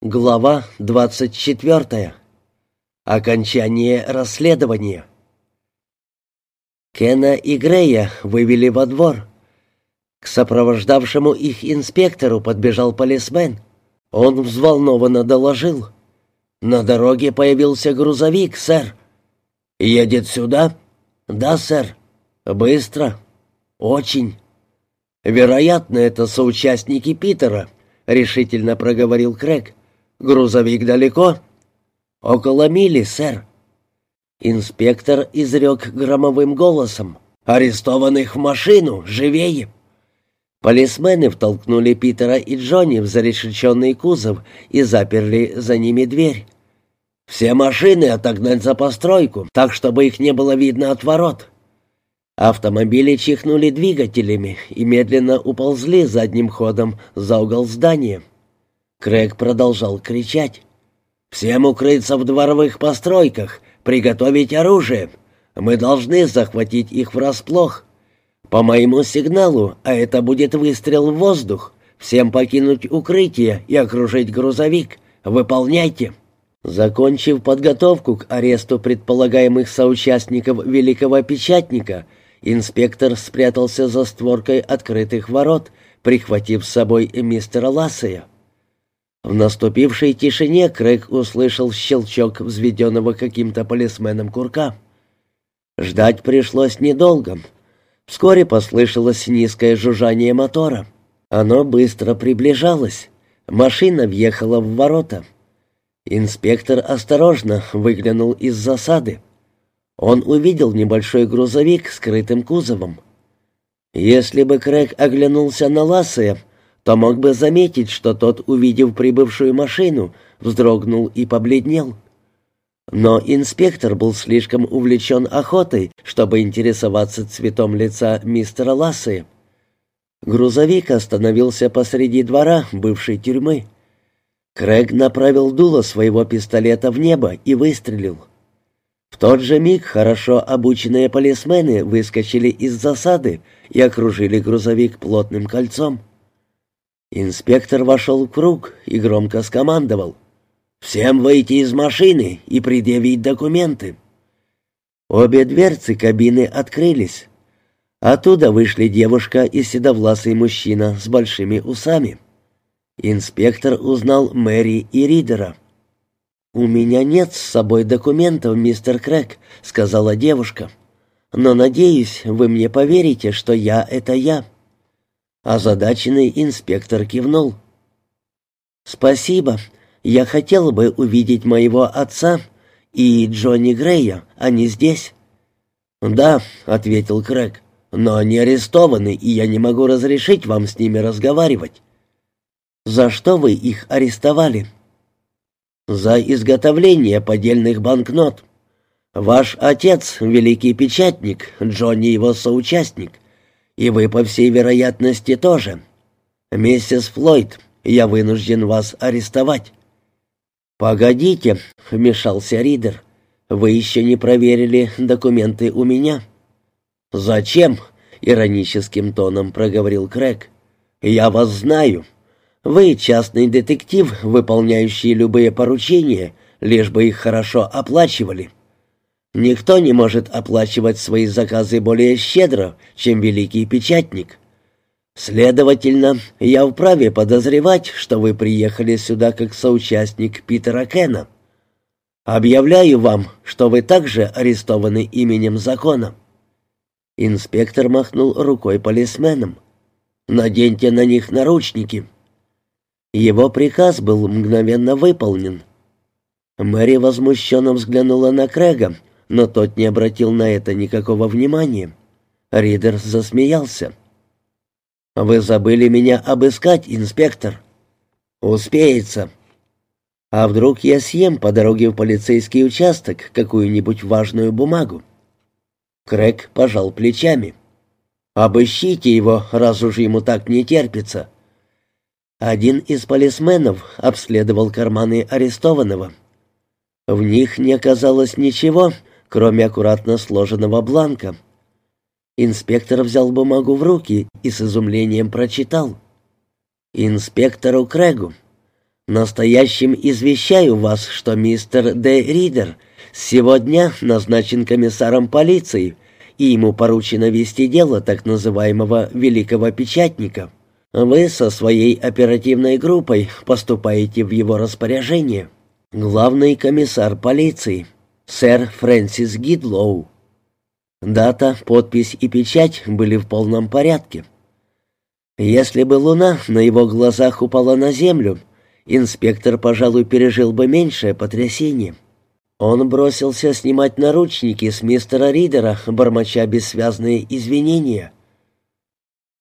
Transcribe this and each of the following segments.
Глава 24. Окончание расследования. Кена и Грея вывели во двор. К сопровождавшему их инспектору подбежал полисмен. Он взволнованно доложил. «На дороге появился грузовик, сэр». «Едет сюда?» «Да, сэр. Быстро. Очень. Вероятно, это соучастники Питера», — решительно проговорил Крэг. «Грузовик далеко?» «Около мили, сэр». Инспектор изрек громовым голосом. «Арестованных в машину! Живее!» Полисмены втолкнули Питера и Джонни в зарешеченный кузов и заперли за ними дверь. «Все машины отогнать за постройку, так, чтобы их не было видно от ворот». Автомобили чихнули двигателями и медленно уползли задним ходом за угол здания. Крэг продолжал кричать. «Всем укрыться в дворовых постройках, приготовить оружие. Мы должны захватить их врасплох. По моему сигналу, а это будет выстрел в воздух, всем покинуть укрытие и окружить грузовик. Выполняйте». Закончив подготовку к аресту предполагаемых соучастников Великого Печатника, инспектор спрятался за створкой открытых ворот, прихватив с собой мистера Лассея. В наступившей тишине Крэг услышал щелчок взведенного каким-то полисменом курка. Ждать пришлось недолго. Вскоре послышалось низкое жужжание мотора. Оно быстро приближалось. Машина въехала в ворота. Инспектор осторожно выглянул из засады. Он увидел небольшой грузовик с крытым кузовом. Если бы Крэг оглянулся на Лассея, то мог бы заметить, что тот, увидев прибывшую машину, вздрогнул и побледнел. Но инспектор был слишком увлечен охотой, чтобы интересоваться цветом лица мистера Лассы. Грузовик остановился посреди двора бывшей тюрьмы. Крэг направил дуло своего пистолета в небо и выстрелил. В тот же миг хорошо обученные полисмены выскочили из засады и окружили грузовик плотным кольцом. Инспектор вошел в круг и громко скомандовал. «Всем выйти из машины и предъявить документы». Обе дверцы кабины открылись. Оттуда вышли девушка и седовласый мужчина с большими усами. Инспектор узнал Мэри и Ридера. «У меня нет с собой документов, мистер Крэк», — сказала девушка. «Но, надеюсь, вы мне поверите, что я — это я». Озадаченный инспектор кивнул. «Спасибо. Я хотел бы увидеть моего отца и Джонни Грея. Они здесь?» «Да», — ответил Крэг, — «но они арестованы, и я не могу разрешить вам с ними разговаривать». «За что вы их арестовали?» «За изготовление поддельных банкнот. Ваш отец — великий печатник, Джонни его соучастник». И вы, по всей вероятности, тоже. Миссис Флойд, я вынужден вас арестовать». «Погодите», — вмешался Ридер. «Вы еще не проверили документы у меня». «Зачем?» — ироническим тоном проговорил Крэг. «Я вас знаю. Вы частный детектив, выполняющий любые поручения, лишь бы их хорошо оплачивали. Никто не может оплачивать свои заказы более щедро, чем великий печатник. Следовательно, я вправе подозревать, что вы приехали сюда как соучастник Питера Кена. Объявляю вам, что вы также арестованы именем закона». Инспектор махнул рукой полисменам. «Наденьте на них наручники». Его приказ был мгновенно выполнен. Мэри возмущенно взглянула на Крэга, но тот не обратил на это никакого внимания. Ридер засмеялся. «Вы забыли меня обыскать, инспектор?» «Успеется». «А вдруг я съем по дороге в полицейский участок какую-нибудь важную бумагу?» Крэг пожал плечами. «Обыщите его, раз уж ему так не терпится». Один из полисменов обследовал карманы арестованного. В них не оказалось ничего, кроме аккуратно сложенного бланка. Инспектор взял бумагу в руки и с изумлением прочитал. «Инспектору Крэгу. Настоящим извещаю вас, что мистер Д. Ридер сегодня назначен комиссаром полиции, и ему поручено вести дело так называемого «великого печатника». Вы со своей оперативной группой поступаете в его распоряжение. Главный комиссар полиции, сэр Фрэнсис Гидлоу. Дата, подпись и печать были в полном порядке. Если бы луна на его глазах упала на землю, инспектор, пожалуй, пережил бы меньшее потрясение. Он бросился снимать наручники с мистера Ридера, бормоча бессвязные извинения.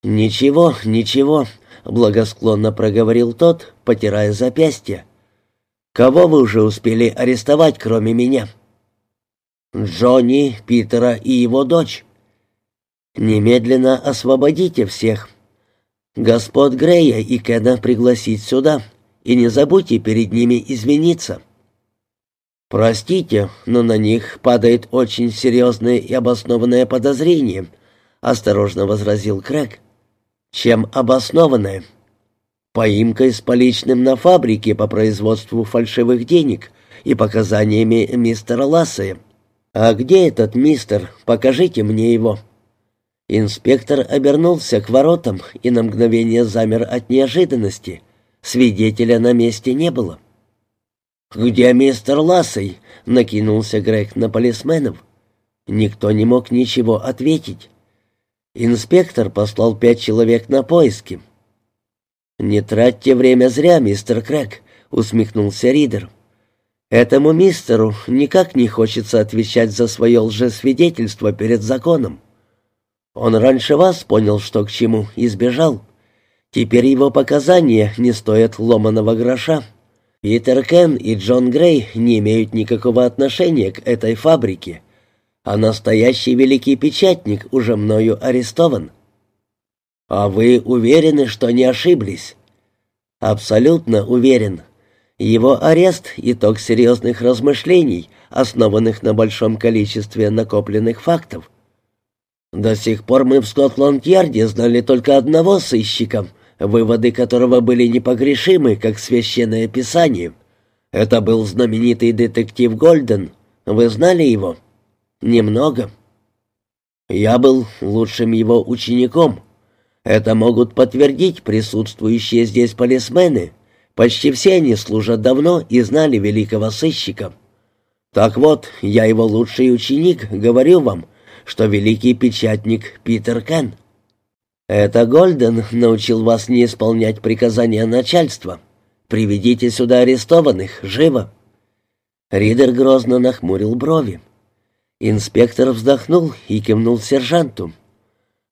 «Ничего, ничего», — благосклонно проговорил тот, потирая запястье. «Кого вы уже успели арестовать, кроме меня?» «Джонни, Питера и его дочь». «Немедленно освободите всех. Господ Грея и Кена пригласить сюда, и не забудьте перед ними извиниться». «Простите, но на них падает очень серьезное и обоснованное подозрение», — осторожно возразил Крэг. «Чем обоснованное?» «Поимкой с поличным на фабрике по производству фальшивых денег и показаниями мистера Лассея. А где этот мистер? Покажите мне его». Инспектор обернулся к воротам и на мгновение замер от неожиданности. Свидетеля на месте не было. «Где мистер Лассей?» — накинулся Грег на полисменов. Никто не мог ничего ответить. Инспектор послал пять человек на поиски. «Не тратьте время зря, мистер Крэг», — усмехнулся Ридер. «Этому мистеру никак не хочется отвечать за свое лжесвидетельство перед законом. Он раньше вас понял, что к чему, и сбежал. Теперь его показания не стоят ломаного гроша». Питер Кен и Джон Грей не имеют никакого отношения к этой фабрике, а настоящий великий печатник уже мною арестован. А вы уверены, что не ошиблись? Абсолютно уверен. Его арест — итог серьезных размышлений, основанных на большом количестве накопленных фактов. До сих пор мы в Скотланд-Ярде знали только одного сыщика, выводы которого были непогрешимы, как священное писание. Это был знаменитый детектив Гольден. Вы знали его? Немного. Я был лучшим его учеником. Это могут подтвердить присутствующие здесь полисмены. Почти все они служат давно и знали великого сыщика. Так вот, я его лучший ученик, говорю вам, что великий печатник Питер Кен — «Это Гольден научил вас не исполнять приказания начальства. Приведите сюда арестованных, живо!» Ридер грозно нахмурил брови. Инспектор вздохнул и кивнул сержанту.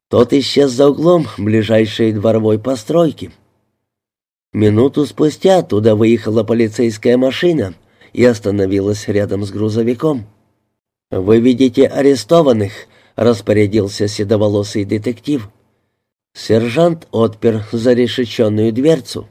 Тот исчез за углом ближайшей дворовой постройки. Минуту спустя туда выехала полицейская машина и остановилась рядом с грузовиком. «Вы видите арестованных», — распорядился седоволосый детектив. Сержант отпер зарешеченную дверцу.